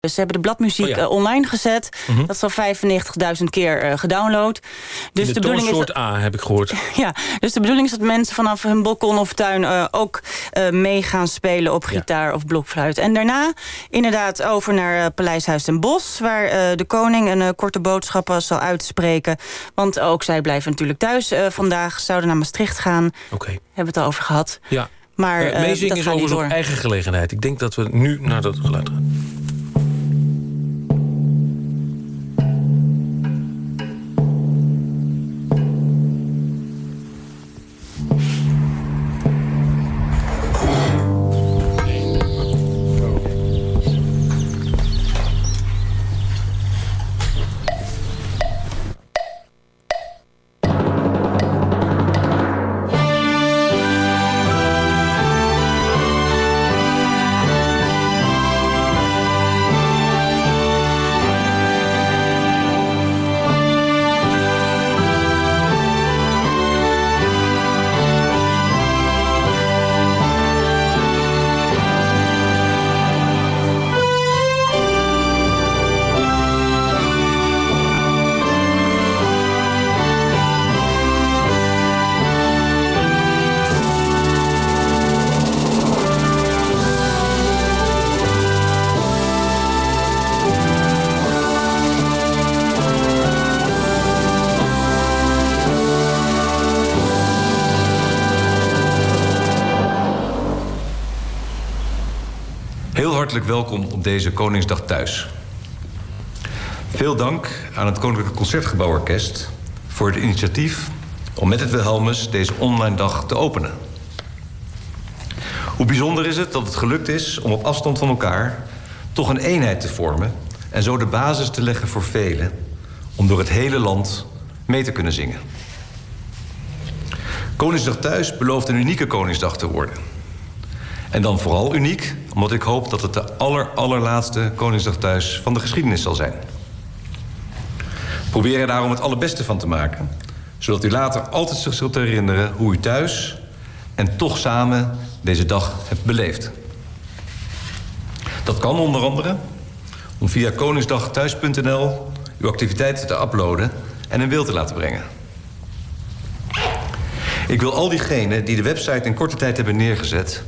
Dus ze hebben de bladmuziek Oh ja. eh, online gezet. Mhm. Dat is al 95.000 keer eh, gedownload. Dus de, de, bedoeling is dat, A heb ik gehoord. ja, dus de bedoeling is dat mensen vanaf hun balkon of tuin eh, ook eh, mee gaan spelen op gitaar of blokfluit. En daarna inderdaad over naar eh, Paleishuis ten Bosch, waar de koning een korte boodschap zal uitspreken. Want ook zij blijven natuurlijk thuis vandaag, zouden naar Maastricht gaan. Oké. Hebben we het al over gehad. Ja. Maar meezingen is overigens op eigen gelegenheid. Ik denk dat we nu naar dat geluid gaan. Welkom op deze Koningsdag thuis. Veel dank aan het Koninklijke Concertgebouworkest voor het initiatief om met het Wilhelmus deze online dag te openen. Hoe bijzonder is het dat het gelukt is om op afstand van elkaar toch een eenheid te vormen en zo de basis te leggen voor velen om door het hele land mee te kunnen zingen. Koningsdag thuis belooft een unieke Koningsdag te worden. En dan vooral uniek, omdat ik hoop dat het de aller, allerlaatste Koningsdag thuis van de geschiedenis zal zijn. Probeer er daarom het allerbeste van te maken, zodat u later altijd zich zult herinneren hoe u thuis en toch samen deze dag hebt beleefd. Dat kan onder andere om via koningsdagthuis.nl uw activiteiten te uploaden en in beeld te laten brengen. Ik wil al diegenen die de website in korte tijd hebben neergezet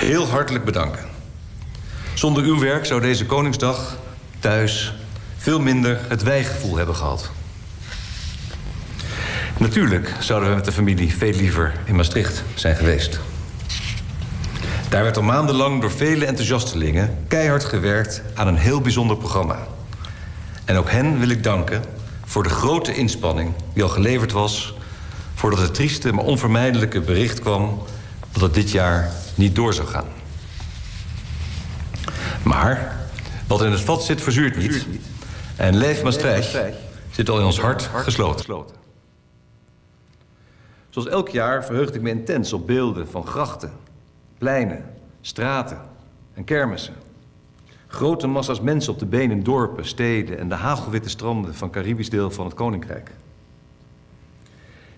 heel hartelijk bedanken. Zonder uw werk zou deze Koningsdag thuis veel minder het wijgevoel hebben gehad. Natuurlijk zouden we met de familie veel liever in Maastricht zijn geweest. Daar werd al maandenlang door vele enthousiastelingen keihard gewerkt aan een heel bijzonder programma. En ook hen wil ik danken voor de grote inspanning die al geleverd was voordat het trieste maar onvermijdelijke bericht kwam dat het dit jaar niet door zou gaan. Maar wat in het vat zit, verzuurt niet. En Leef Maastricht zit al in ons hart gesloten. Zoals elk jaar verheugde ik me intens op beelden van grachten, pleinen, straten en kermissen. Grote massa's mensen op de been in dorpen, steden en de hagelwitte stranden van Caribisch deel van het Koninkrijk.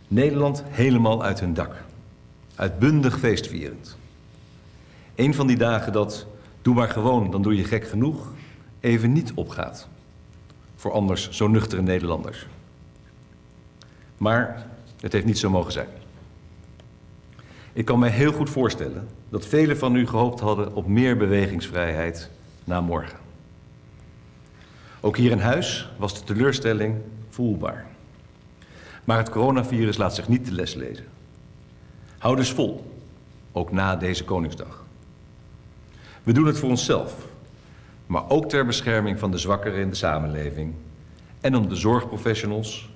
Nederland helemaal uit hun dak. Uitbundig feestvierend. Een van die dagen dat, doe maar gewoon, dan doe je gek genoeg, even niet opgaat. Voor anders zo nuchtere Nederlanders. Maar het heeft niet zo mogen zijn. Ik kan mij heel goed voorstellen dat velen van u gehoopt hadden op meer bewegingsvrijheid na morgen. Ook hier in huis was de teleurstelling voelbaar. Maar het coronavirus laat zich niet de les lezen. Hou dus vol, ook na deze Koningsdag. We doen het voor onszelf, maar ook ter bescherming van de zwakkeren in de samenleving en om de zorgprofessionals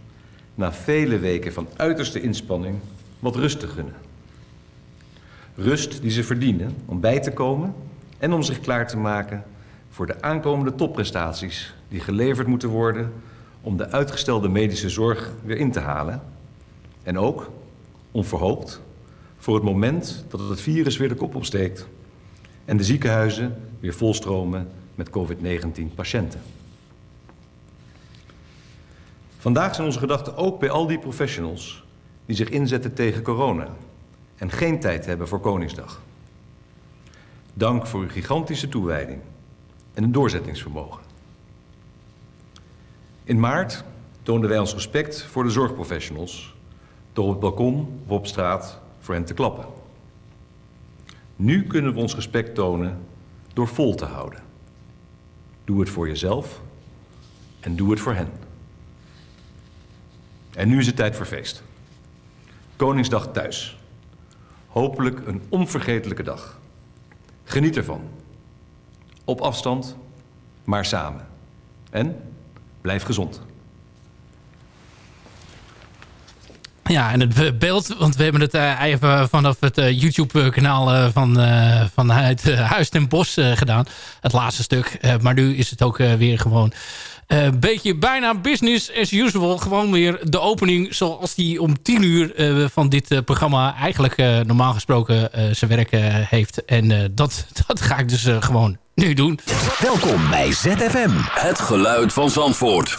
na vele weken van uiterste inspanning wat rust te gunnen. Rust die ze verdienen om bij te komen en om zich klaar te maken voor de aankomende topprestaties die geleverd moeten worden om de uitgestelde medische zorg weer in te halen. En ook, onverhoopt, voor het moment dat het virus weer de kop opsteekt en de ziekenhuizen weer volstromen met COVID-19 patiënten. Vandaag zijn onze gedachten ook bij al die professionals die zich inzetten tegen corona en geen tijd hebben voor Koningsdag. Dank voor uw gigantische toewijding, en een doorzettingsvermogen. In maart toonden wij ons respect voor de zorgprofessionals door op het balkon of op straat voor hen te klappen. Nu kunnen we ons respect tonen door vol te houden. Doe het voor jezelf en doe het voor hen. En nu is het tijd voor feest. Koningsdag thuis. Hopelijk een onvergetelijke dag. Geniet ervan. Op afstand, maar samen. En blijf gezond. Ja, en het beeld, want we hebben het uh, even vanaf het uh, YouTube-kanaal van, van het Huis ten Bos gedaan. Het laatste stuk. maar nu is het ook weer gewoon een beetje bijna business as usual. Gewoon weer de opening zoals die om 10 uur van dit programma eigenlijk normaal gesproken zijn werk heeft. En dat, dat ga ik dus gewoon nu doen. Welkom bij ZFM. Het geluid van Zandvoort.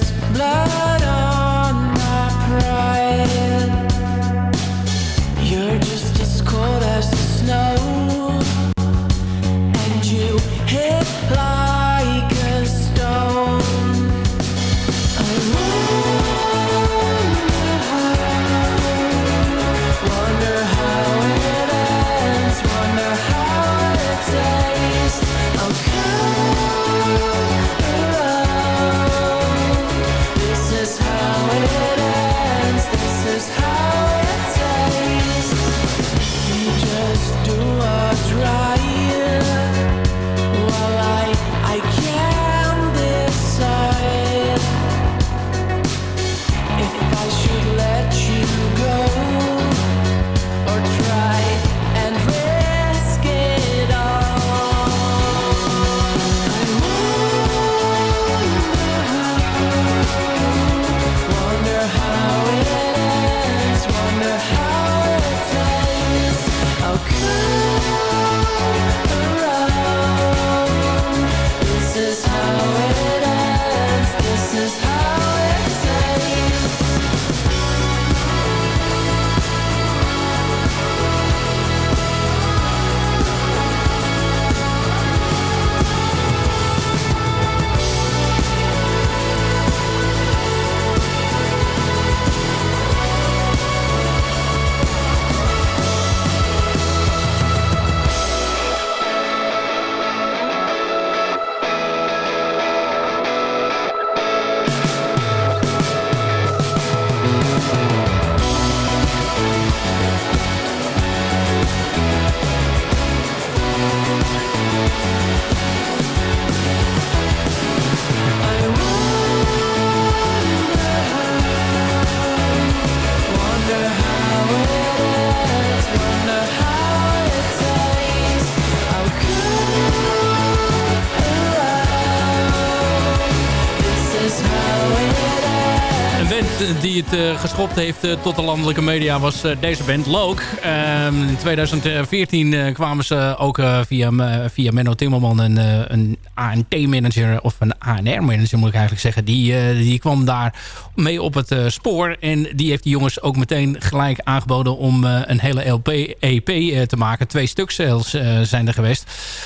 geschopt heeft uh, tot de landelijke media was uh, deze band Loke. Ehm, in 2014 kwamen ze ook via, via Menno Timmerman een, een ANT-manager of een ANR-manager moet ik eigenlijk zeggen. Die, die kwam daar mee op het spoor en die heeft die jongens ook meteen gelijk aangeboden om een hele LP, EP te maken. Twee stuks zelfs zijn er geweest.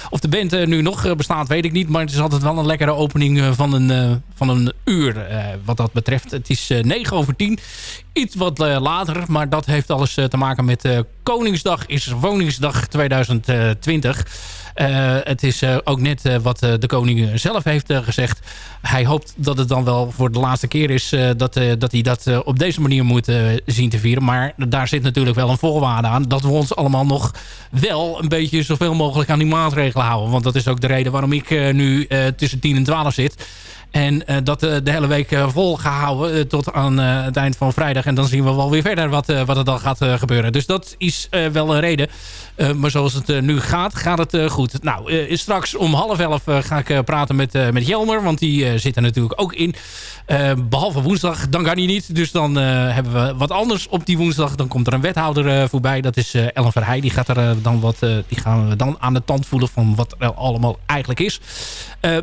Of de band nu nog bestaat weet ik niet, maar het is altijd wel een lekkere opening van een, van een uur wat dat betreft. Het is 9 over 10. Iets wat uh, later, maar dat heeft alles uh, te maken met uh, Koningsdag is Woningsdag 2020. het is ook net wat de koning zelf heeft gezegd. Hij hoopt dat het dan wel voor de laatste keer is dat, dat hij dat op deze manier moet zien te vieren. Maar daar zit natuurlijk wel een voorwaarde aan. Dat we ons allemaal nog wel een beetje zoveel mogelijk aan die maatregelen houden. Want dat is ook de reden waarom ik nu tussen 10 en 12 zit. En dat de hele week vol gehouden tot aan het eind van vrijdag. En dan zien we wel weer verder wat, wat er dan gaat gebeuren. Dus dat is wel een reden. Maar zoals het nu gaat, gaat het goed. Nou, straks om half elf ga ik praten met, met Jelmer. Want die zit er natuurlijk ook in. behalve woensdag, dan kan hij niet. Dus dan hebben we wat anders op die woensdag. Dan komt er een wethouder voorbij. Dat is Ellen Verheij. Die, gaat er, dan wat, die gaan we dan aan de tand voelen van wat er allemaal eigenlijk is.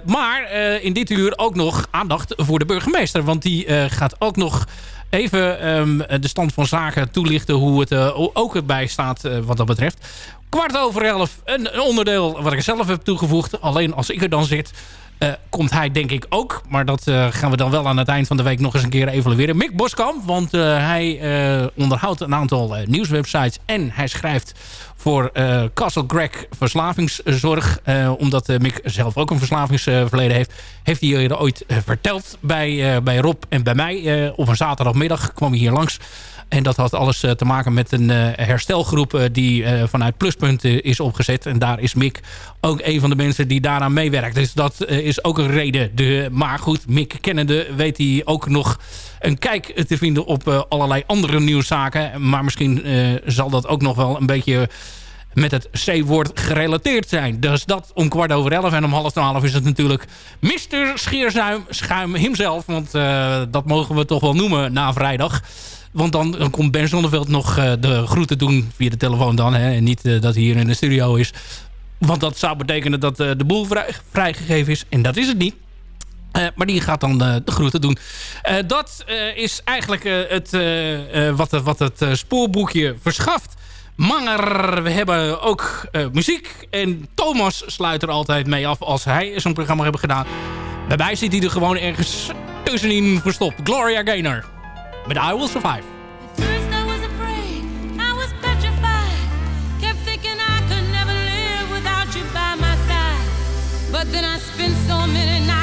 maar in dit uur ook nog aandacht voor de burgemeester. Want die gaat ook nog even ehm, de stand van zaken toelichten... hoe het ook erbij staat wat dat betreft. Kwart over elf, een, een onderdeel wat ik zelf heb toegevoegd. Alleen als ik er dan zit, uh, komt hij denk ik ook. Maar dat uh, gaan we dan wel aan het eind van de week nog eens een keer evalueren. Mick Boskamp, want uh, hij onderhoudt een aantal nieuwswebsites. En hij schrijft voor Castle Greg Verslavingszorg. omdat Mick zelf ook een verslavingsverleden heeft. Heeft hij er ooit verteld bij, bij Rob en bij mij. op een zaterdagmiddag kwam hij hier langs. En dat had alles eh, te maken met een eh, herstelgroep eh, die vanuit Pluspunt is opgezet. En daar is Mick ook een van de mensen die daaraan meewerkt. Dus dat is ook een reden. De, maar goed, Mick kennende weet hij ook nog een kijk te vinden op allerlei andere nieuwszaken. Maar misschien zal dat ook nog wel een beetje met het C-woord gerelateerd zijn. Dus dat om kwart over elf en om half twaalf is het natuurlijk Mr. Schuim himself. Want dat mogen we toch wel noemen na vrijdag. Want dan, komt Ben Zonneveld nog uh, de groeten doen via de telefoon dan. Hè, en niet uh, dat hij hier in de studio is. Want dat zou betekenen dat uh, de boel vrij, vrijgegeven is. En dat is het niet. maar die gaat dan de groeten doen. dat is eigenlijk het, wat, wat het spoorboekje verschaft. Maar we hebben ook muziek. En Thomas sluit er altijd mee af als hij zo'n programma hebben gedaan. Daarbij zit hij er gewoon ergens tussenin verstopt. Gloria Gaynor. But I will survive. But then I spent so many nights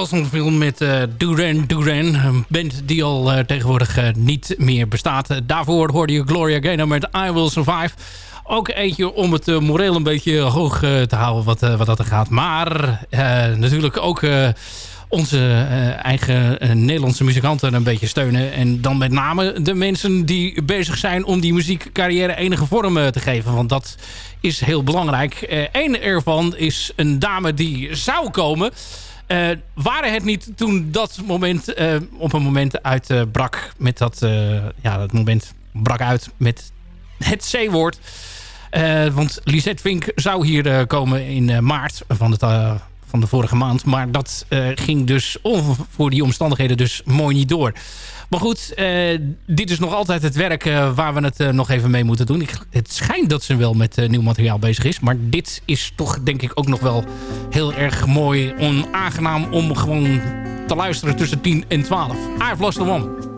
Ja, Girls on Film met uh, Duran Duran. Een band die al uh, tegenwoordig uh, niet meer bestaat. daarvoor hoorde je Gloria Gaynor met I Will Survive. Ook eentje om het moreel een beetje hoog te houden wat, wat dat er gaat. Maar natuurlijk ook onze eigen Nederlandse muzikanten een beetje steunen. En dan met name de mensen die bezig zijn om die muziekcarrière enige vorm te geven. Want dat is heel belangrijk. Eén ervan is een dame die zou komen... Uh, waren het niet toen dat moment uh, op een moment uitbrak uh, met dat... ja, dat moment brak uit met het C-woord. want Lisette Vink zou hier komen in maart van, het, van de vorige maand. Maar dat ging dus voor die omstandigheden dus mooi niet door. Maar goed, uh, dit is nog altijd het werk uh, waar we het nog even mee moeten doen. Ik, het schijnt dat ze wel met nieuw materiaal bezig is. Maar dit is toch denk ik ook nog wel heel erg mooi. Onaangenaam om gewoon te luisteren tussen 10 en 12. I've lost the.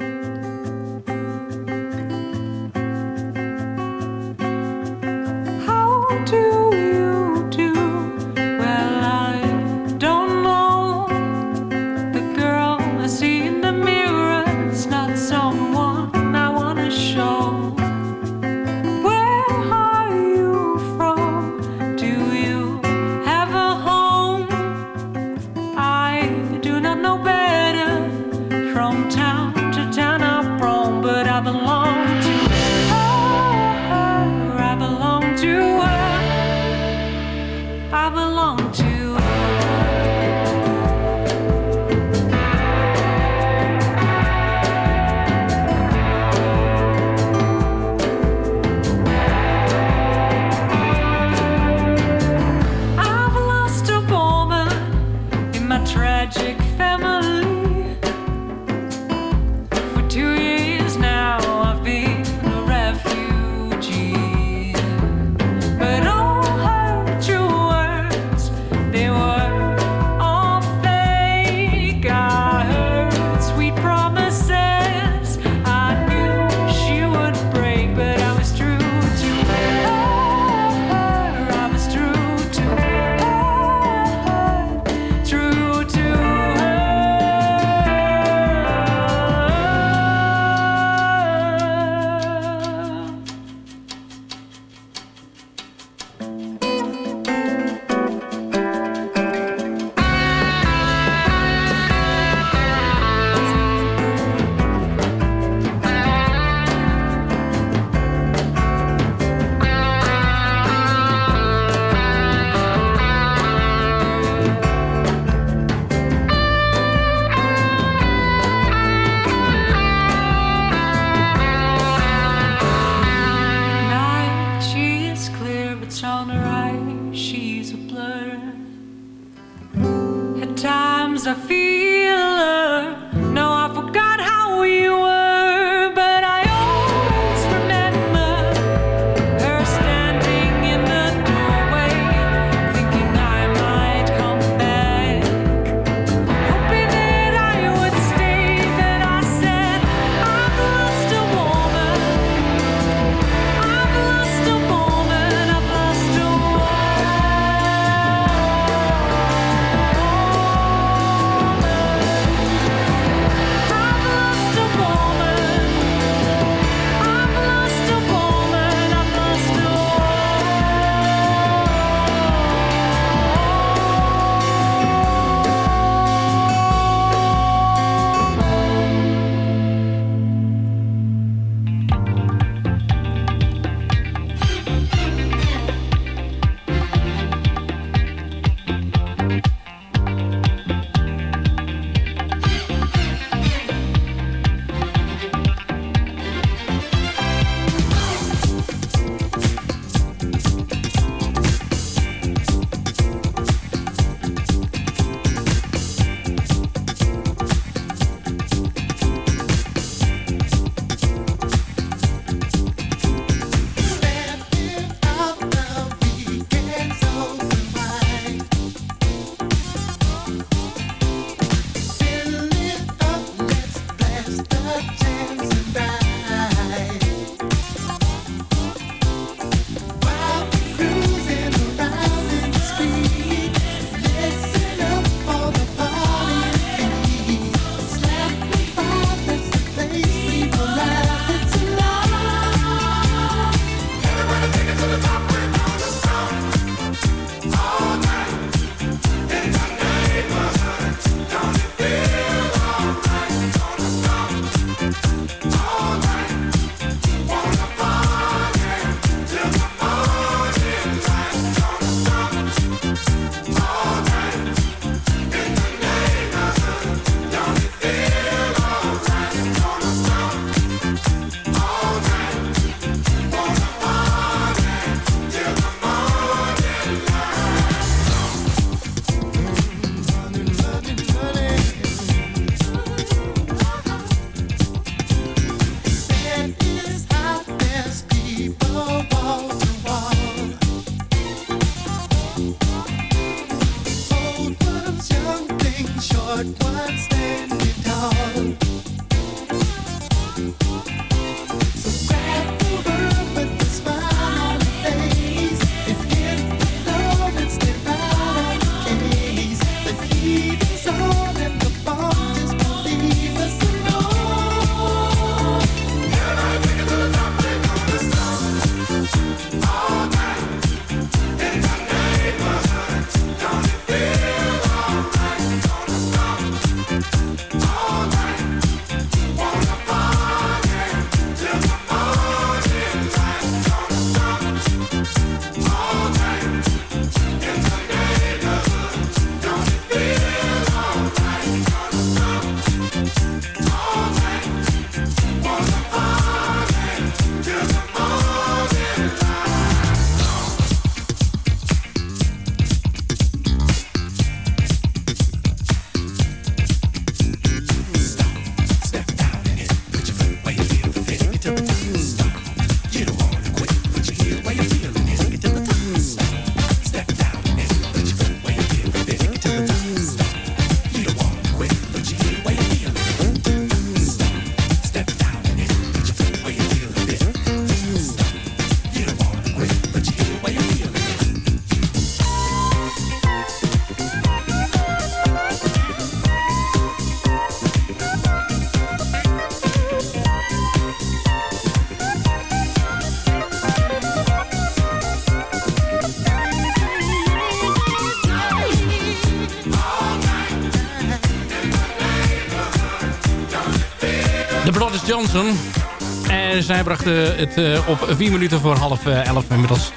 En zij brachten het uh, op vier minuten voor half uh, elf inmiddels.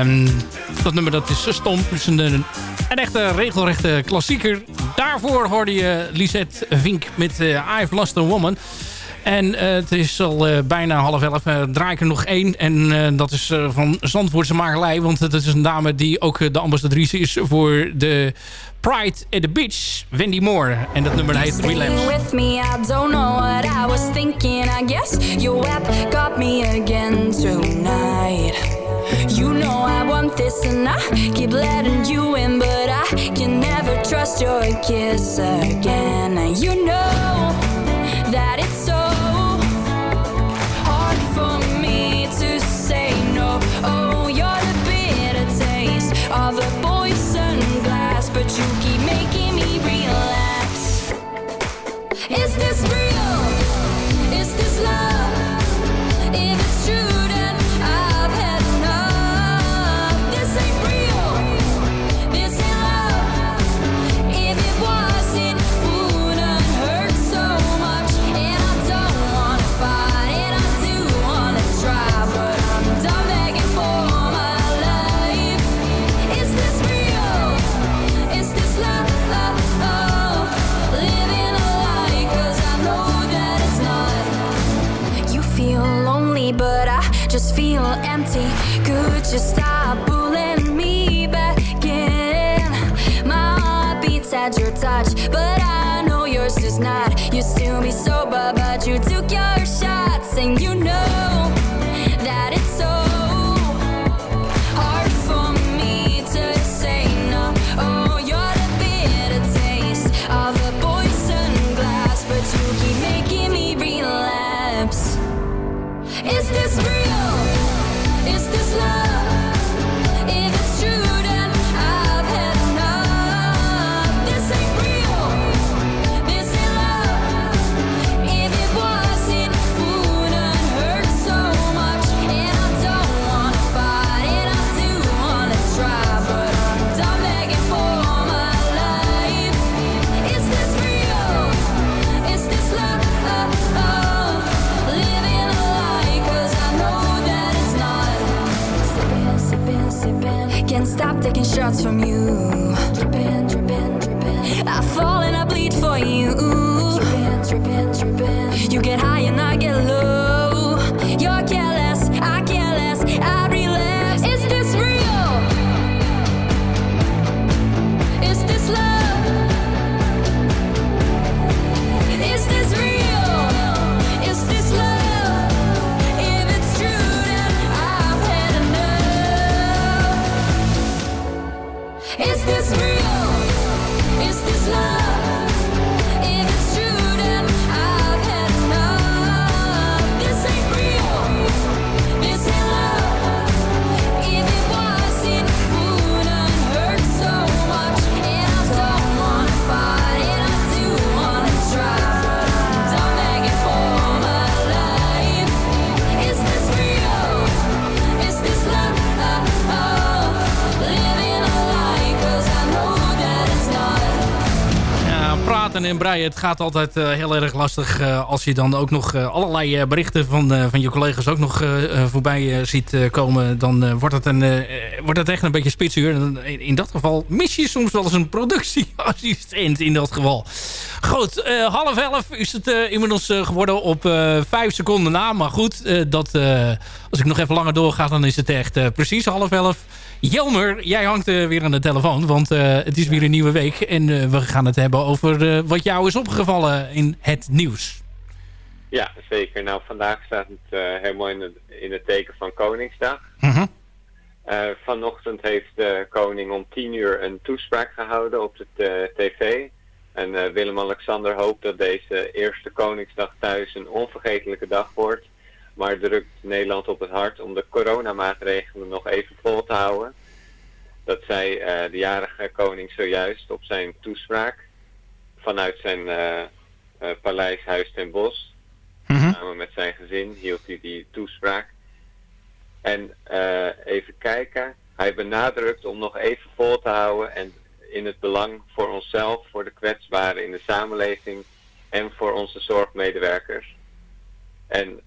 Um, dat nummer dat is stom. Is een, een, echte regelrechte klassieker. Daarvoor hoorde je Lisette Vink met uh, I've Lost a Woman. En het is al bijna half elf. draai ik er nog één. En dat is van Zandvoortse Magelij. Want het is een dame die ook de ambassadrice is voor de Pride at the Beach, Wendy Moore. En dat nummer heet Relapse. with me, I don't know what I was thinking. I guess your web got me again tonight. You know I want this and I keep letting you in, but I can never trust your kiss again. You know father. Empty. Could you stop pulling me back in? My heart beats at your touch, but I know yours is not. You still be sober, but you took en. Het gaat altijd eh, heel erg lastig uh, als je dan ook nog uh, allerlei berichten van, van je collega's ook nog voorbij ziet komen. Dan wordt, het een, wordt het echt een beetje spitsuur. In, in, dat geval mis je soms wel eens een productieassistent in dat geval. Goed, half elf is het inmiddels geworden op vijf seconden na. Maar goed, dat, als ik nog even langer doorga dan is het echt precies half elf. Jelmer, jij hangt uh, weer aan de telefoon, want uh, het is weer een nieuwe week. En uh, we gaan het hebben over wat jou is opgevallen in het nieuws. Ja, zeker. Nou, vandaag staat het helemaal in het, in het teken van Koningsdag. -huh. vanochtend heeft de koning om tien uur een toespraak gehouden op de tv. En Willem-Alexander hoopt dat deze eerste Koningsdag thuis een onvergetelijke dag wordt maar drukt Nederland op het hart om de coronamaatregelen nog even vol te houden. Dat zei uh, de jarige koning zojuist op zijn toespraak vanuit zijn uh, paleis Huis ten Bos. Mm -hmm. Samen met zijn gezin hield hij die toespraak. En even kijken, hij benadrukt om nog even vol te houden en in het belang voor onszelf, voor de kwetsbaren in de samenleving en voor onze zorgmedewerkers. En uh,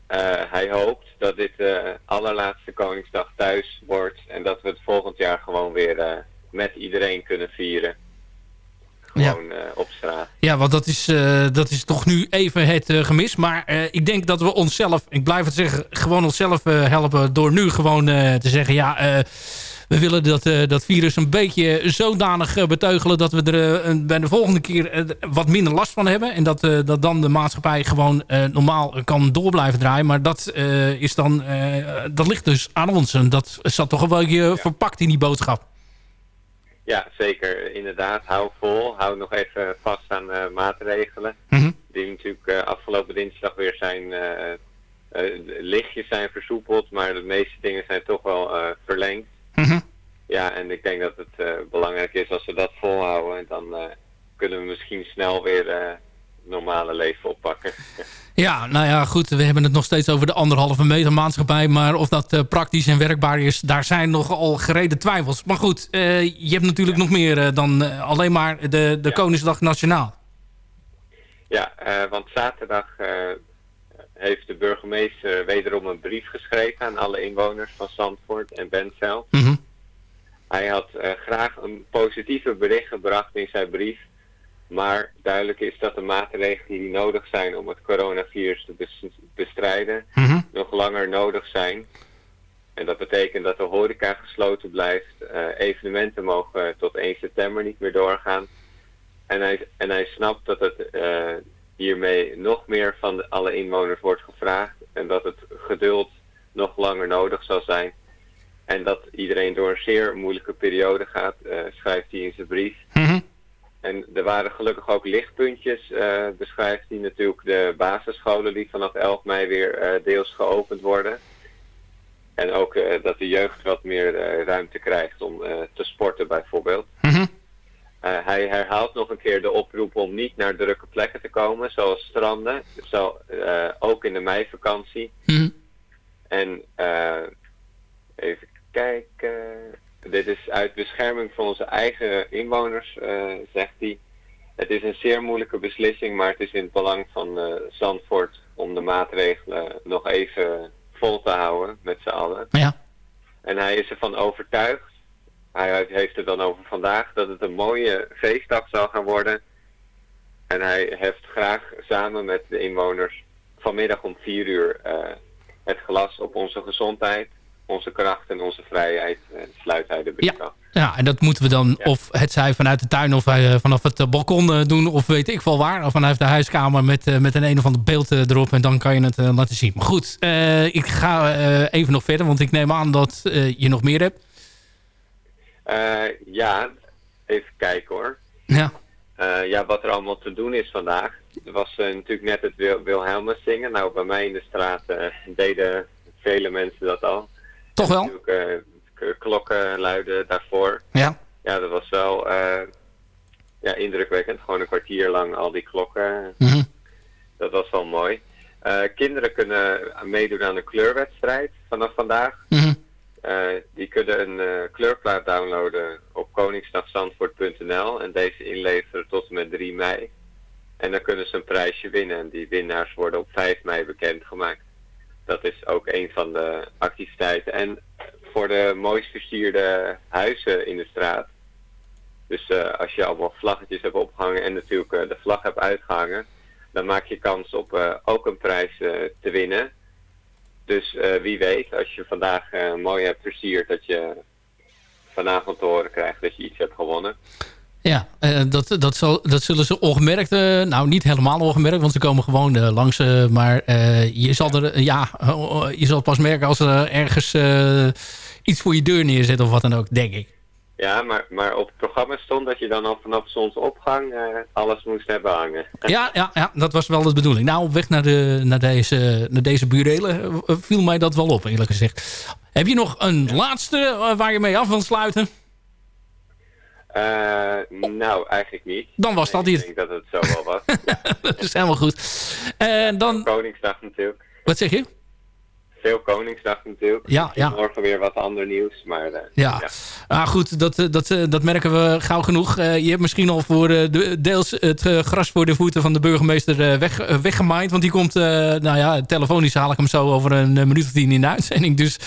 hij hoopt dat dit de uh, allerlaatste Koningsdag thuis wordt. En dat we het volgend jaar gewoon weer uh, met iedereen kunnen vieren. Gewoon ja. op straat. Ja, want dat is, dat is toch nu even het gemis. Maar ik denk dat we onszelf, ik blijf het zeggen, gewoon onszelf helpen. Door nu gewoon te zeggen, ja we willen dat, uh, dat virus een beetje zodanig uh, beteugelen... dat we er uh, bij de volgende keer wat minder last van hebben. En dat, dat dan de maatschappij gewoon normaal kan door blijven draaien. Maar dat, is dan, dat ligt dus aan ons. En dat zat toch wel beetje ja. verpakt in die boodschap. Ja, zeker. Inderdaad. Hou vol. Hou nog even vast aan maatregelen. -hmm. Die natuurlijk afgelopen dinsdag weer zijn... lichtjes zijn versoepeld, maar de meeste dingen zijn toch wel verlengd. Mm -hmm. Ja, en ik denk dat het uh, belangrijk is als we dat volhouden. En dan uh, kunnen we misschien snel weer uh, normale leven oppakken. Ja, nou ja, goed. We hebben het nog steeds over de anderhalve meter maatschappij. Maar of dat praktisch en werkbaar is, daar zijn nogal gereden twijfels. Maar goed, je hebt natuurlijk ja. nog meer dan alleen maar de, de ja. Koningsdag Nationaal. Ja, want zaterdag heeft de burgemeester wederom een brief geschreven aan alle inwoners van Zandvoort en Bentveld. Mm -hmm. Hij had uh, graag een positieve bericht gebracht in zijn brief, maar duidelijk is dat de maatregelen die nodig zijn om het coronavirus te bestrijden mm -hmm. nog langer nodig zijn. En dat betekent dat de horeca gesloten blijft, uh, evenementen mogen tot 1 september niet meer doorgaan. En hij, en hij snapt dat het uh, hiermee nog meer van de, alle inwoners wordt gevraagd en dat het geduld nog langer nodig zal zijn. En dat iedereen door een zeer moeilijke periode gaat, uh, schrijft hij in zijn brief. Mm -hmm. En er waren gelukkig ook lichtpuntjes, uh, beschrijft hij natuurlijk de basisscholen die vanaf 11 mei weer uh, deels geopend worden. En ook dat de jeugd wat meer ruimte krijgt om te sporten bijvoorbeeld. Uh, hij herhaalt nog een keer de oproep om niet naar drukke plekken te komen, zoals stranden, zo, uh, ook in de meivakantie. Mm. En uh, even kijken, dit is uit bescherming van onze eigen inwoners, zegt hij. Het is een zeer moeilijke beslissing, maar het is in het belang van Zandvoort om de maatregelen nog even vol te houden met z'n allen. Ja. En hij is ervan overtuigd hij heeft het dan over vandaag dat het een mooie feestdag zal gaan worden. En hij heft graag samen met de inwoners vanmiddag om vier uur uh, het glas op onze gezondheid, onze kracht en onze vrijheid. En sluit hij de brief ja. af. Ja, en dat moeten we dan, ja. of het zij vanuit de tuin of uh, vanaf het balkon doen, of weet ik wel waar. Of vanuit de huiskamer met, met een een of ander beeld erop en dan kan je het laten zien. Maar goed, ik ga even nog verder, want ik neem aan dat je nog meer hebt. Uh, ja, even kijken hoor. Ja. Uh, ja, wat er allemaal te doen is vandaag. Er was uh, natuurlijk net het Wil Wilhelmus zingen. Nou, bij mij in de straat deden vele mensen dat al. Toch wel? Klokken luiden daarvoor. Ja. Ja, dat was wel ja, indrukwekkend. Gewoon een kwartier lang al die klokken. Mm -hmm. Dat was wel mooi. kinderen kunnen meedoen aan de kleurwedstrijd vanaf vandaag. Mm -hmm. Uh, die kunnen een uh, kleurplaat downloaden op koningsdagzandvoort.nl en deze inleveren tot en met 3 mei. En dan kunnen ze een prijsje winnen. En die winnaars worden op 5 mei bekendgemaakt. Dat is ook een van de activiteiten. En voor de mooist versierde huizen in de straat. Dus eh, als je allemaal vlaggetjes hebt opgehangen en natuurlijk eh, de vlag hebt uitgehangen, dan maak je kans op eh, ook een prijs eh, te winnen. Dus eh, wie weet, als je vandaag eh, mooi hebt versierd, dat je vanavond te horen krijgt dat je iets hebt gewonnen. Ja, eh, dat, dat, zal, dat zullen ze ongemerkt... nou, niet helemaal ongemerkt, want ze komen gewoon langs. maar je, zal er, ja, eh, je zal pas merken als er ergens iets voor je deur neerzet of wat dan ook, denk ik. Ja, maar, maar op het programma stond dat je dan al vanaf zonsopgang eh, alles moest hebben hangen. Ja, ja, ja, dat was wel de bedoeling. Nou, op weg naar, de, naar, deze, naar deze burelen eh, viel mij dat wel op, eerlijk gezegd. Heb je nog een laatste eh, waar je mee af wilt sluiten? Nou, eigenlijk niet. Dan was dat Nee, niet. Ik denk dat het zo wel was. dat is helemaal goed. En dan, Koningsdag natuurlijk. wat zeg je? Veel Koningsdag natuurlijk. Ja, ja. Morgen weer wat ander nieuws, maar eh, Ja, Ah, goed, dat, eh, dat, eh, dat merken we gauw genoeg. Je hebt misschien al voor de, deels het gras voor de voeten van de burgemeester weg, weggemaaid. Want die komt, nou ja, telefonisch haal ik hem zo over een minuut of tien in de uitzending. Dus,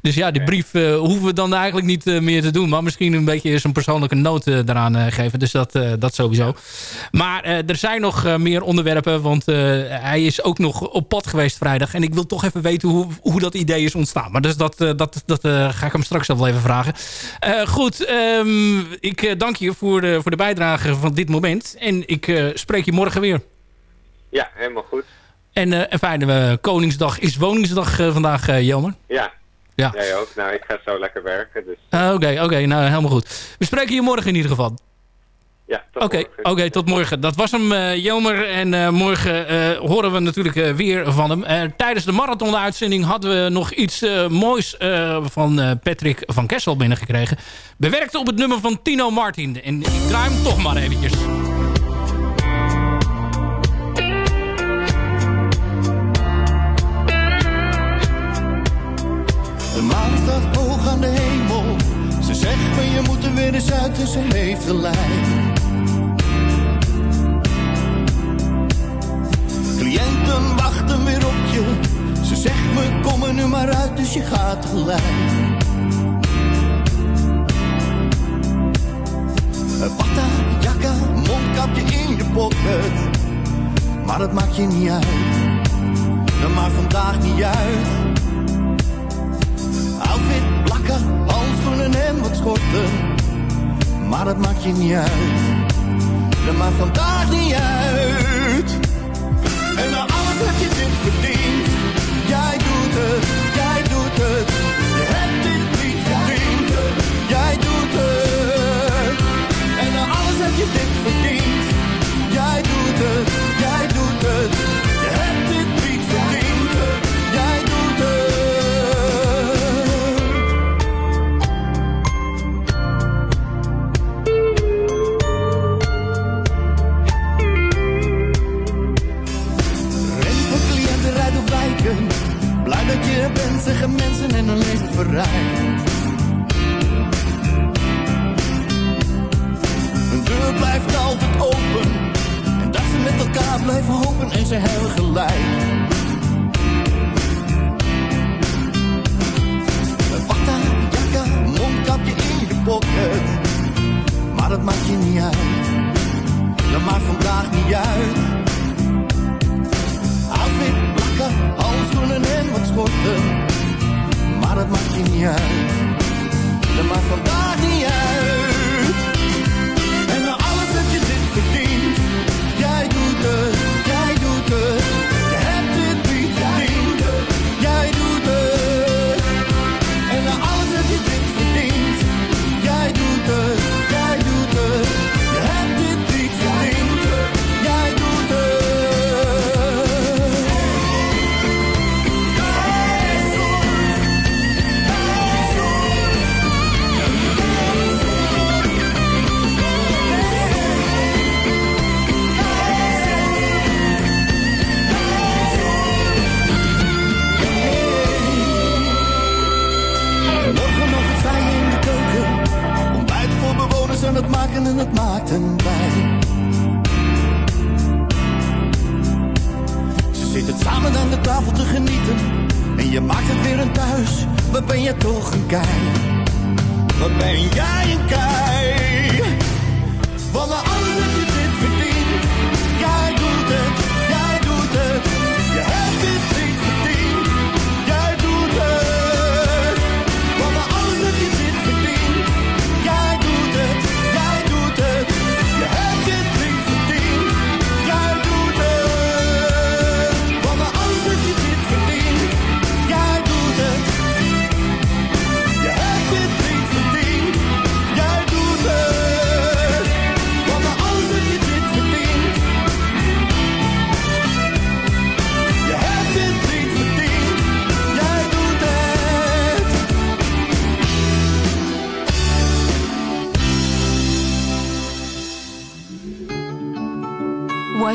dus ja, die brief hoeven we dan eigenlijk niet meer te doen. Maar misschien een beetje zijn persoonlijke noot daaraan geven. Dus dat, dat sowieso. Maar er zijn nog meer onderwerpen. Want hij is ook nog op pad geweest vrijdag. En ik wil toch even weten hoe, hoe dat idee is ontstaan. Maar dus dat, eh, dat, dat eh, ga ik hem straks wel even vragen. Eh, goed, ehm, ik dank je voor de, voor de bijdrage van dit moment. En ik spreek je morgen weer. ja, helemaal goed. En een fijne Koningsdag is Woningsdag vandaag, eh Jelmer. Ja. Ja. Jij ook. Nou, ik ga zo lekker werken, dus Ah, Oké, oké, nou helemaal goed. We spreken je morgen in ieder geval. Ja. tot Oké, morgen. tot morgen. Dat was hem, eh Jelmer. En eh, morgen eh, horen we natuurlijk eh, weer van hem. Eh, tijdens de marathon-uitzending hadden we nog iets eh, moois eh, van eh, Patrick van Kessel binnengekregen. Bewerkt op het nummer van Tino Martin. En ik draai hem toch maar eventjes. De maan staat hoog aan de hemel. Ze zegt me je moet er weer eens uit en ze heeft gelijk. Cliënten Ze zegt me kom er nu maar uit, dus je gaat gelijk. Patta, jakka, mondkapje in je pocket. Maar dat maakt je niet uit. Dat maakt vandaag niet uit. Outfit, plakken, handschoenen en wat schorten. Maar dat maakt je niet uit. Dat maakt vandaag niet uit. En na alles heb je dit verdiend. Een deur blijft altijd open. En dat ze met elkaar blijven hopen en ze hebben gelijk. Een patta, jakka, mondkapje in je pocket. Maar dat maakt je niet uit. Dat maakt vandaag niet uit. Outfit, plakken, handschoenen en wat schorten. Maar dat maakt je niet uit. Dat maakt niet. Wat ben je toch een kei? Wat ben jij een kei?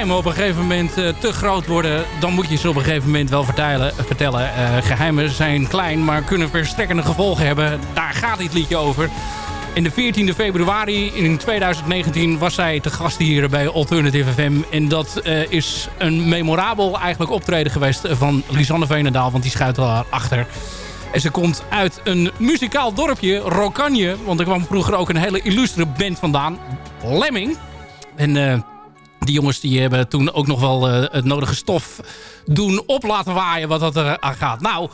Geheimen op een gegeven moment eh, te groot worden... dan moet je ze op een gegeven moment wel vertellen. Eh, geheimen zijn klein, maar kunnen verstrekkende gevolgen hebben. Daar gaat dit liedje over. In de 14e februari in 2019 was zij te gast hier bij Alternative FM. En dat eh, is een memorabel eigenlijk optreden geweest van Lisanne Veenendaal. Want die schuilt daarachter. En ze komt uit een muzikaal dorpje, Rokanje. Want er kwam vroeger ook een hele illustre band vandaan. Lemming. En die jongens die hebben toen ook nog wel eh, het nodige stof doen op laten waaien wat dat er aan gaat. Nou,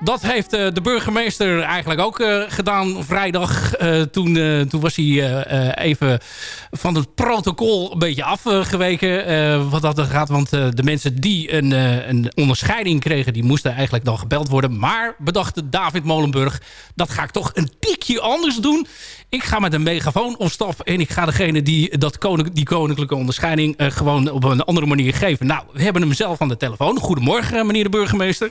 dat heeft eh, de burgemeester eigenlijk ook eh, gedaan vrijdag. Eh, toen, toen was hij even van het protocol een beetje afgeweken wat dat er gaat. Want de mensen die een, een onderscheiding kregen, die moesten eigenlijk dan gebeld worden. Maar bedacht David Molenburg, dat ga ik toch een tikje anders doen. Ik ga met een megafoon op stap en ik ga degene die dat die koninklijke onderscheiding gewoon op een andere manier geven. Nou, we hebben hem zelf aan de telefoon. Goedemorgen, meneer de burgemeester.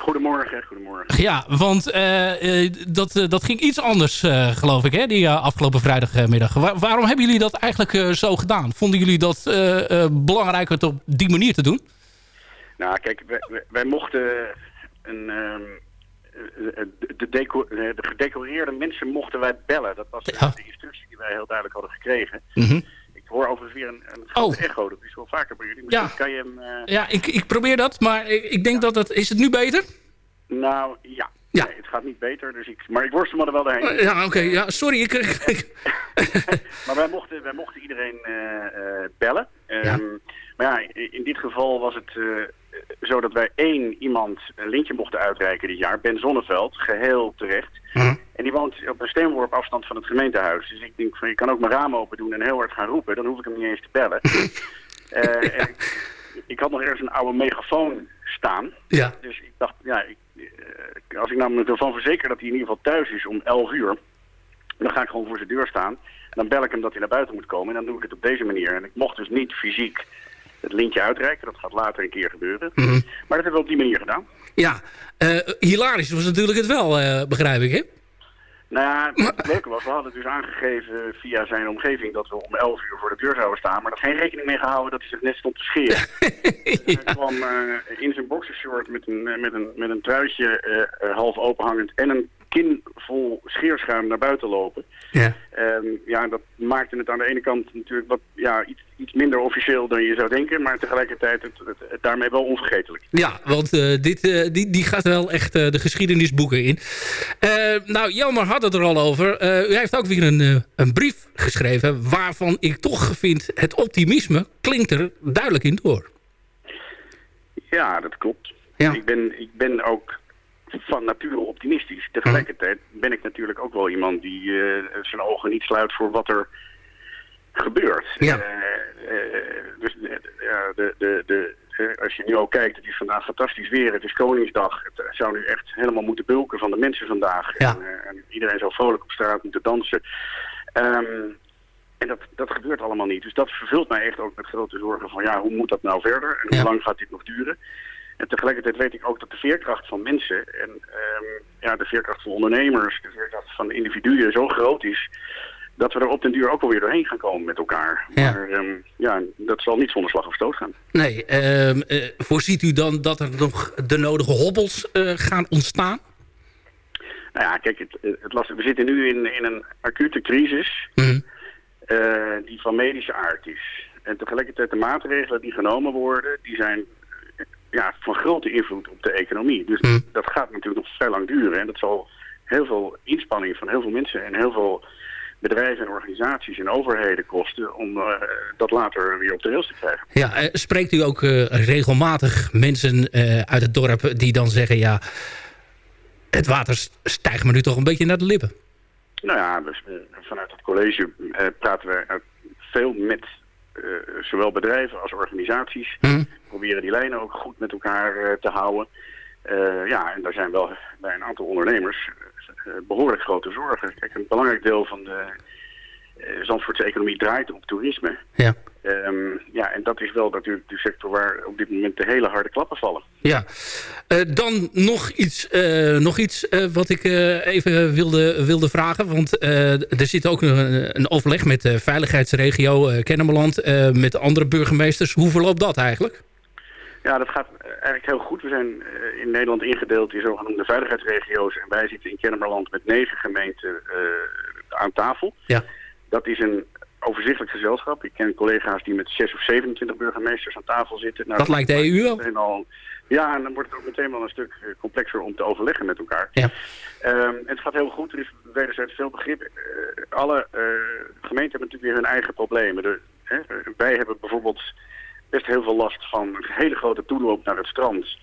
Goedemorgen, goedemorgen. Ja, want eh, eh, dat, eh, dat ging iets anders, geloof ik, hè, die afgelopen vrijdagmiddag. Wa- waarom hebben jullie dat eigenlijk zo gedaan? Vonden jullie dat belangrijk het op die manier te doen? Nou, kijk, wij, mochten een, ehm, eh, de, de, deco- de gedecoreerde mensen mochten wij bellen. Dat was de instructie die wij heel duidelijk hadden gekregen. Ik hoor overigens weer een, een grote Oh. echo. Dat is wel vaker bij jullie. Misschien Ja. kan je hem... eh, Ja, ik, ik probeer dat, maar ik, ik denk dat het... Is het nu beter? Nou, ja. Ja. Nee, het gaat niet beter, dus ik, maar ik worstel me er wel doorheen. Ja, oké. ja, sorry. Ik, Maar wij mochten, wij mochten iedereen eh, eh, bellen. Ehm. Maar ja, in dit geval was het eh, zo dat wij één iemand een lintje mochten uitreiken dit jaar. Ben Zonneveld, geheel terecht. Mhm. En die woont op een steenworp afstand van het gemeentehuis. Dus ik denk van, je kan ook mijn raam open doen en heel hard gaan roepen. Dan hoef ik hem niet eens te bellen. Eh, ik, ik had nog ergens een oude megafoon staan. ja. Dus ik dacht, ja, ik, eh, als ik nou ervan verzeker dat hij in ieder geval thuis is om 11 uur, dan ga ik gewoon voor zijn deur staan. En dan bel ik hem dat hij naar buiten moet komen. En dan doe ik het op deze manier. En ik mocht dus niet fysiek het lintje uitreiken. Dat gaat later een keer gebeuren. Maar dat hebben we op die manier gedaan. Ja, eh, hilarisch was natuurlijk het wel, begrijp ik, hè? Nou ja, het leuke was, we hadden dus aangegeven via zijn omgeving dat we om 11 uur voor de deur zouden staan. Maar er geen rekening mee gehouden dat hij zich net stond te scheren. Dus hij kwam eh, in zijn boxershort met een, eh, met een, met een truitje eh, half openhangend en een kin vol scheerschuim naar buiten lopen. Ja. Ehm, ja, dat maakte het aan de ene kant natuurlijk wat, ja, iets, iets minder officieel dan je zou denken. Maar tegelijkertijd het, het, het daarmee wel onvergetelijk. Ja, want eh, dit, eh, die, die gaat wel echt eh, de geschiedenisboeken in. Eh, nou, Jelmer had het er al over. U heeft ook weer een, een brief geschreven... waarvan ik toch vind het optimisme klinkt er duidelijk in door. Ja, dat klopt. Ja. Ik, ben, ik ben ook van nature optimistisch. Tegelijkertijd ben ik natuurlijk ook wel iemand die eh, zijn ogen niet sluit voor wat er gebeurt. Ja. Eh, eh, dus de, de, de, als je nu ook kijkt, het is vandaag fantastisch weer. Het is Koningsdag. Het zou nu echt helemaal moeten bulken van de mensen vandaag. Ja. En, en iedereen zou vrolijk op straat moeten dansen. Ehm, en dat, dat gebeurt allemaal niet. Dus dat vervult mij echt ook met grote zorgen van ja, hoe moet dat nou verder? En Ja. hoe lang gaat dit nog duren? En tegelijkertijd weet ik ook dat de veerkracht van mensen en ehm, ja, de veerkracht van ondernemers, de veerkracht van individuen zo groot is dat we er op den duur ook wel weer doorheen gaan komen met elkaar. Ja. Maar ehm, ja, dat zal niet zonder slag of stoot gaan. Nee, ehm, eh, voorziet u dan dat er nog de nodige hobbels eh, gaan ontstaan? Nou ja, kijk, het, het lastige, we zitten nu in, in een acute crisis Mhm. eh, die van medische aard is. En tegelijkertijd de maatregelen die genomen worden, die zijn eh, ja, van grote invloed op de economie. Dus Mhm. dat gaat natuurlijk nog vrij lang duren. En dat zal heel veel inspanning van heel veel mensen en heel veel bedrijven en organisaties en overheden kosten om eh, dat later weer op de rails te krijgen. Ja, eh, spreekt u ook eh, regelmatig mensen uit het dorp die dan zeggen... ja, het water st- stijgt me nu toch een beetje naar de lippen? Nou ja, dus, vanuit het college praten we veel met zowel bedrijven als organisaties. Hm? Proberen die lijnen ook goed met elkaar eh, te houden. Eh, ja, en daar zijn wel bij een aantal ondernemers eh, behoorlijk grote zorgen. Kijk, een belangrijk deel van de eh, Zandvoortse economie draait op toerisme. Ja. Ehm, ja, en dat is wel natuurlijk de sector waar op dit moment de hele harde klappen vallen. Ja, Eh, dan nog iets, eh, nog iets eh, wat ik even wilde, wilde vragen. Want er zit ook een, een overleg met de veiligheidsregio Kennemerland... met andere burgemeesters. Hoe verloopt dat eigenlijk? Ja, dat gaat eigenlijk heel goed. We zijn in Nederland ingedeeld in zogenoemde veiligheidsregio's. En wij zitten in Kennemerland met negen gemeenten aan tafel. Ja. Dat is een overzichtelijk gezelschap. Ik ken collega's die met 6 of 27 burgemeesters aan tafel zitten. Nou, Dat lijkt de EU meteen al- ja, en dan wordt het ook meteen wel een stuk eh, complexer om te overleggen met elkaar. Ja. Ehm, het gaat heel goed. Er is wederzijds veel begrip. Eh, alle eh, gemeenten hebben natuurlijk weer hun eigen problemen. De, hè, wij hebben bijvoorbeeld best heel veel last van een hele grote toeloop naar het strand.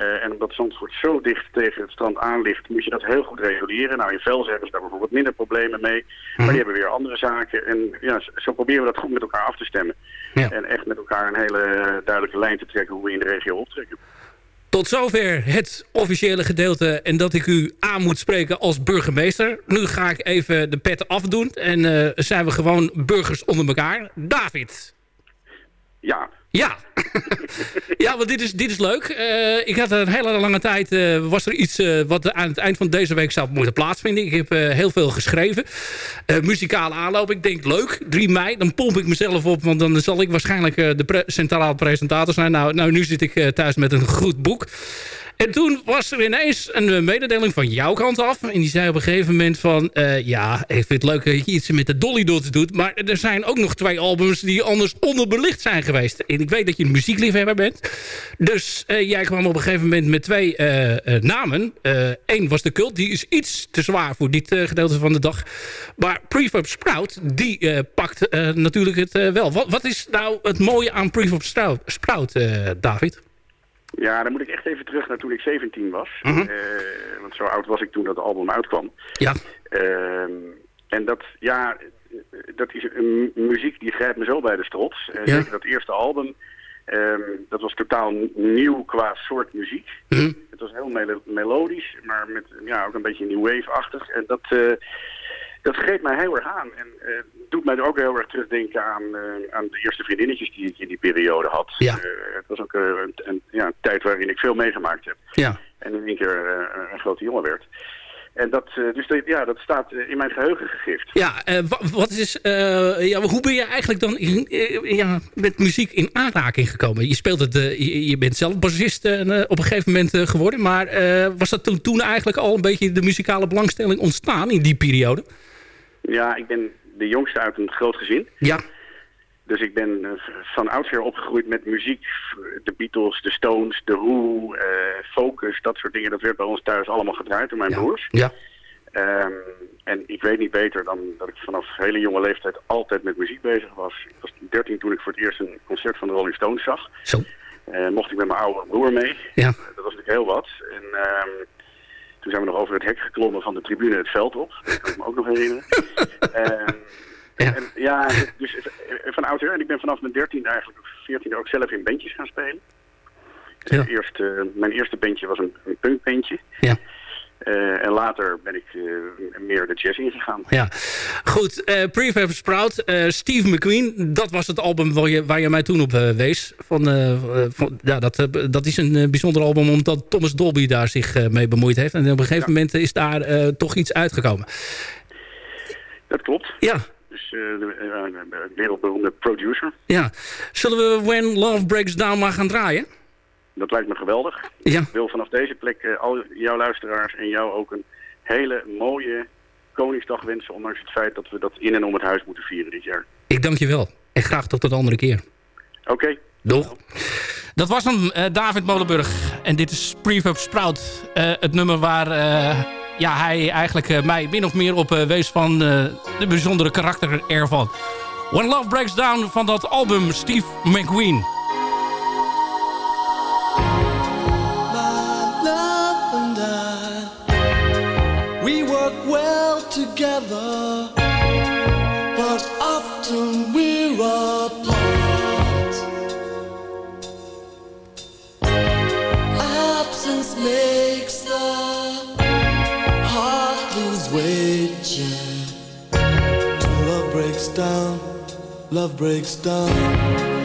Eh, en omdat Zandvoort zo dicht tegen het strand aan ligt, moet je dat heel goed reguleren. Nou, in Vels hebben ze daar bijvoorbeeld minder problemen mee. Maar die hebben weer andere zaken. En ja, zo- zo proberen we dat goed met elkaar af te stemmen. Ja. En echt met elkaar een hele eh, duidelijke lijn te trekken hoe we in de regio optrekken. Tot zover het officiële gedeelte en dat ik u aan moet spreken als burgemeester. Nu ga ik even de pet afdoen en eh, zijn we gewoon burgers onder elkaar. David. Ja, Ja, ja want dit is, dit is leuk. Eh, ik had een hele lange tijd, eh, was er iets eh, wat aan het eind van deze week zou moeten plaatsvinden. Ik heb heel veel geschreven. Muzikale aanloop, ik denk leuk. 3 mei, dan pomp ik mezelf op, want dan zal ik waarschijnlijk de pre centraal presentator zijn. Nou, nou, nu zit ik thuis met een goed boek. En toen was er ineens een eh, mededeling van jouw kant af. En die zei op een gegeven moment van... eh, ja, ik vind het leuk dat je iets met de Dolly Dots doet... maar er zijn ook nog twee albums die anders onderbelicht zijn geweest. En ik weet dat je een muziekliefhebber bent. Dus eh, jij kwam op een gegeven moment met twee namen. Eén was de Cult, die is iets te zwaar voor dit gedeelte van de dag. Maar Prefab Sprout, die pakt natuurlijk het wel. Wat, wat is nou het mooie aan Prefab Sprout, David? Ja, dan moet ik echt even terug naar toen ik 17 was. Mhm. Eh, want zo oud was ik toen dat album uitkwam. Ja. Ehm, en dat, ja, dat is een mu- muziek die grijpt me zo bij de strot. Eh, Ja. Zeker dat eerste album. ehm, dat was totaal nieuw qua soort muziek. Mhm. Het was heel melo- melodisch, maar met ja, ook een beetje new wave-achtig. En dat, eh, dat greep mij heel erg aan. En doet mij er ook heel erg terugdenken aan, eh, aan de eerste vriendinnetjes die ik in die periode had. Ja. Eh, het was ook eh, een, een, ja, een tijd waarin ik veel meegemaakt heb. Ja. En in één keer een grote jongen werd. En dat, dus dat, ja, dat staat in mijn geheugen gegrift. Ja, wa- wat is, ja, hoe ben je eigenlijk dan in, ja, met muziek in aanraking gekomen? Je speelt het, je, je bent zelf bassist op een gegeven moment geworden. Maar was dat toen, toen eigenlijk al een beetje de muzikale belangstelling ontstaan in die periode? Ja, ik ben de jongste uit een groot gezin. Ja. Dus ik ben eh, van oudsher opgegroeid met muziek. De Beatles, de Stones, de Who, eh, Focus, dat soort dingen. Dat werd bij ons thuis allemaal gedraaid door mijn broers. Ja. Ehm, en ik weet niet beter dan dat ik vanaf hele jonge leeftijd altijd met muziek bezig was. Ik was 13 toen ik voor het eerst een concert van de Rolling Stones zag. Zo. Eh, mocht ik met mijn oude broer mee. Ja. Dat was natuurlijk heel wat. En ehm, toen zijn we nog over het hek geklommen van de tribune het veld op. Dat kan ik me ook nog herinneren. Ehm, Ja. En, ja, dus eh, van oudsher. En ik ben vanaf mijn 13 eigenlijk, 14 ook zelf in bandjes gaan spelen. Ja. Eerst, eh, mijn eerste bandje was een, een punkbandje. Ja. Eh, en later ben ik eh, meer de jazz ingegaan. Ja, goed. eh Prefab Sprout, Steve McQueen. Dat was het album waar je, waar je mij toen op wees. Van, van, ja, dat, dat is een bijzonder album omdat Thomas Dolby daar zich mee bemoeid heeft. En op een gegeven moment is daar toch iets uitgekomen. Dat klopt. Ja, Dus de wereldberoemde producer. ja. Zullen we When Love Breaks Down maar gaan draaien? Dat lijkt me geweldig. Ja. Ik wil vanaf deze plek eh, al jouw luisteraars en jou ook een hele mooie Koningsdag wensen. Ondanks het feit dat we dat in en om het huis moeten vieren dit jaar. Ik dank je wel. En graag tot een andere keer. Oké. Doeg. Dat was hem, eh, David Molenburg. En dit is Prefab Sprout. eh, het nummer waar ja, hij eigenlijk mij min of meer op wees van de bijzondere karakter ervan. When Love Breaks Down van dat album Steve McQueen. Together, but often we're apart. Absence makes the heart lose weight. Till love breaks down, love breaks down.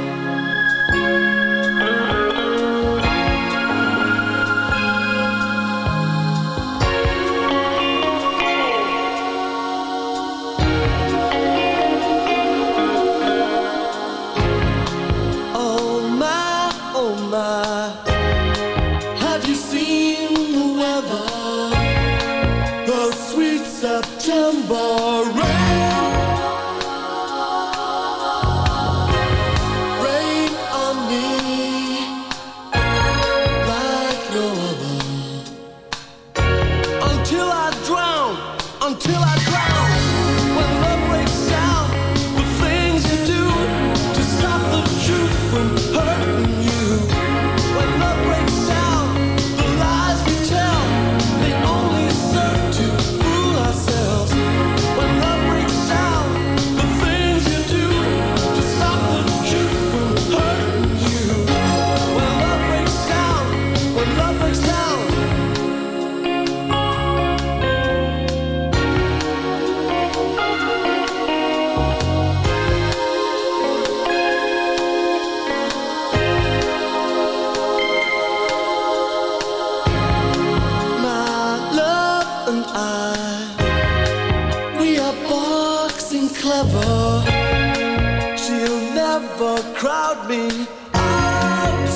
Never crowd me out.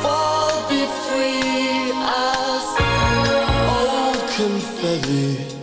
Fall be free as old confetti.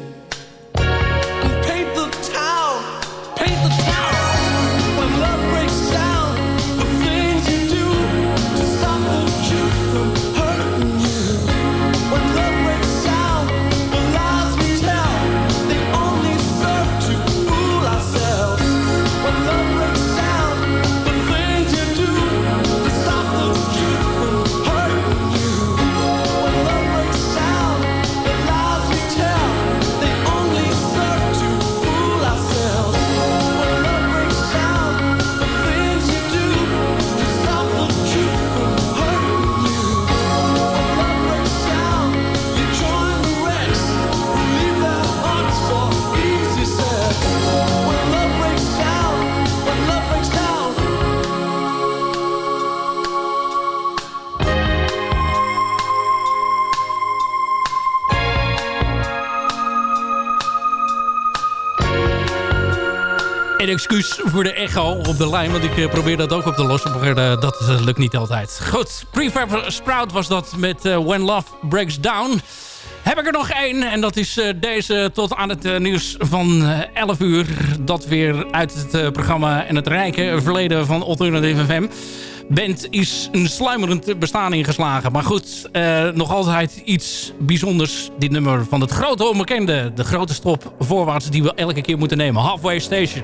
En excuus voor de echo op de lijn, want ik eh, probeer dat ook op te lossen. Maar eh, dat eh, lukt niet altijd. Goed, Prefab Sprout was dat met When Love Breaks Down. Heb ik er nog één en dat is deze tot aan het nieuws van eh, 11 uur. Dat weer uit het programma en het rijke verleden van Alternative FM. Band is een sluimerend bestaan ingeslagen. Maar goed, eh, nog altijd iets bijzonders. Dit nummer van het grote onbekende. De grote stop voorwaarts die we elke keer moeten nemen. Halfway Station.